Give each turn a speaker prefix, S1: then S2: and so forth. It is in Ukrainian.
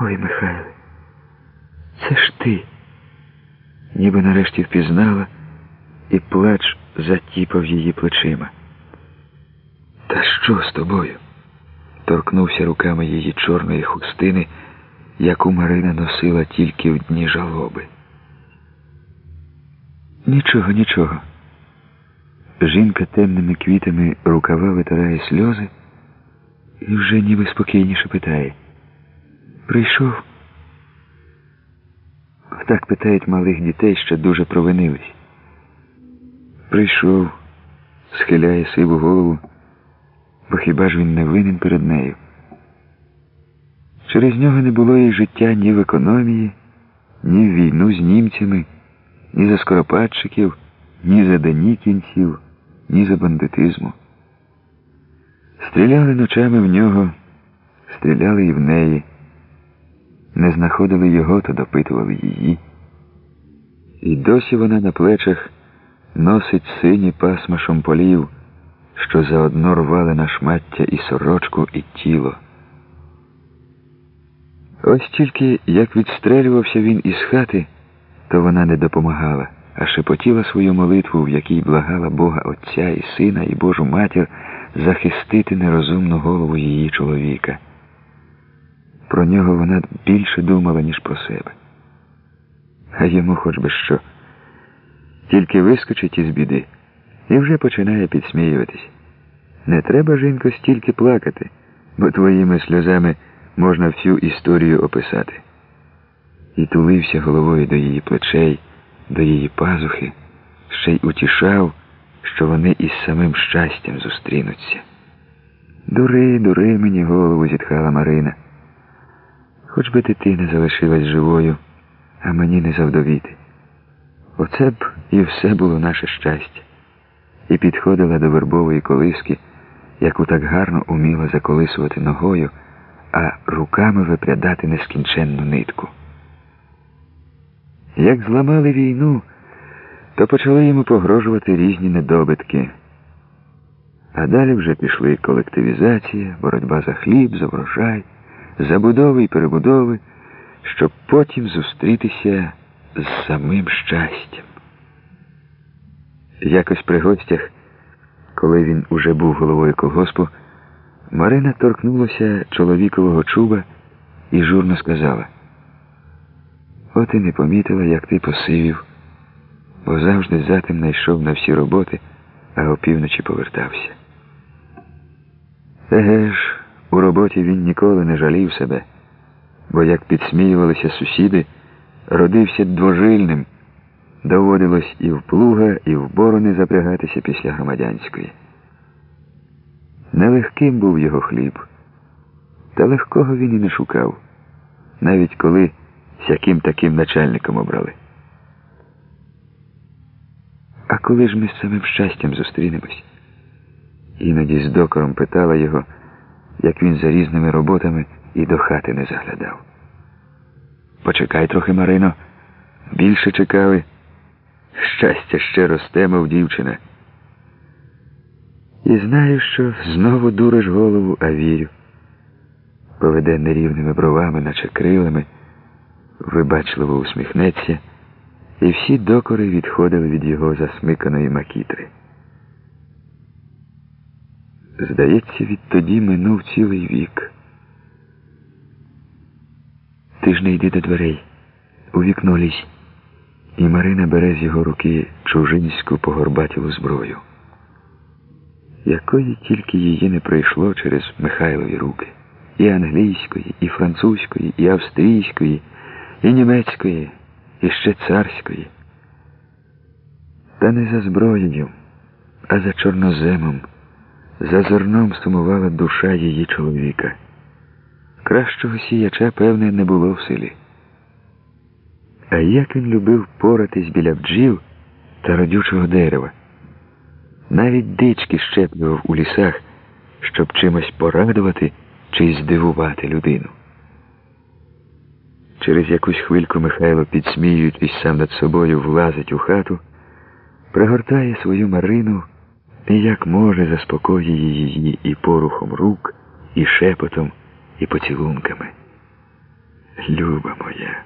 S1: Ой, Михайле, це ж ти. Ніби нарешті впізнала, і плач затіпав її плечима. Та що з тобою? торкнувся руками її чорної хустини, яку Марина носила тільки в дні жалоби. Нічого, нічого. Жінка темними квітами рукава витирає сльози і вже ніби спокійніше питає. Прийшов? Так питають малих дітей, що дуже провинились. Прийшов, схиляє сиву голову, бо хіба ж він не винен перед нею? Через нього не було їй життя ні в економії, ні в війну з німцями, ні за скоропадчиків, ні за дані кінців, ні за бандитизму. Стріляли ночами в нього, стріляли і в неї. Не знаходили його, то допитували її. І досі вона на плечах носить сині пасма шомполів, що заодно рвали на шмаття і сорочку, і тіло. Ось тільки як відстрелювався він із хати, то вона не допомагала, а шепотіла свою молитву, в якій благала Бога Отця і Сина, і Божу матір захистити нерозумну голову її чоловіка. Про нього вона більше думала, ніж про себе. А йому хоч би що. Тільки вискочить із біди і вже починає підсміюватись. Не треба, жінко, стільки плакати, бо твоїми сльозами можна всю історію описати. І тулився головою до її плечей, до її пазухи, ще й утішав, що вони із самим щастям зустрінуться. Дури, дури мені голову, зітхала Марина. Хоч би дитина залишилась живою, а мені не завдовіти. Оце б і все було наше щастя. І підходила до вербової колиски, яку так гарно уміла заколисувати ногою, а руками випрядати нескінченну нитку. Як зламали війну, то почали йому погрожувати різні недобитки. А далі вже пішли колективізація, боротьба за хліб, за врожай забудови і перебудови, щоб потім зустрітися з самим щастям. Якось при гостях, коли він уже був головою колгоспу, Марина торкнулася чоловікового чуба і журно сказала: От і не помітила, як ти посивів, бо завжди затемно йшов на всі роботи, а опівночі повертався. Еге ж, у роботі він ніколи не жалів себе, бо, як підсміювалися сусіди, родився двожильним, доводилось і в плуга, і в борони запрягатися після громадянської. Нелегким був його хліб, та легкого він і не шукав, навіть коли всяким таким начальником обрали. А коли ж ми з самим щастям зустрінемось? Іноді з докором питала його як він за різними роботами і до хати не заглядав. Почекай трохи, Марино, більше чекали. Щастя ще росте, мов дівчина. І знаю, що знову дуриш голову, а вірю. Поведе нерівними бровами, наче крилами, вибачливо усміхнеться, і всі докори відходили від його засмиканої макітри. Здається, відтоді минув цілий вік. Ти ж не йди до дверей, у вікно лізь. І Марина бере з його руки чужинську погорбатілу зброю, якої тільки її не пройшло через Михайлові руки, і англійської, і французької, і австрійської, і німецької, і ще царської. Та не за зброєю, а за чорноземом. За зерном сумувала душа її чоловіка. Кращого сіяча, певне, не було в селі. А як він любив поратись біля бджіл та родючого дерева. Навіть дички щеплював у лісах, щоб чимось порадувати чи здивувати людину. Через якусь хвильку Михайло, підсміюючись сам над собою, влазить у хату, пригортає свою Марину і як може заспокоює її і порухом рук, і шепотом, і поцілунками. Люба моя.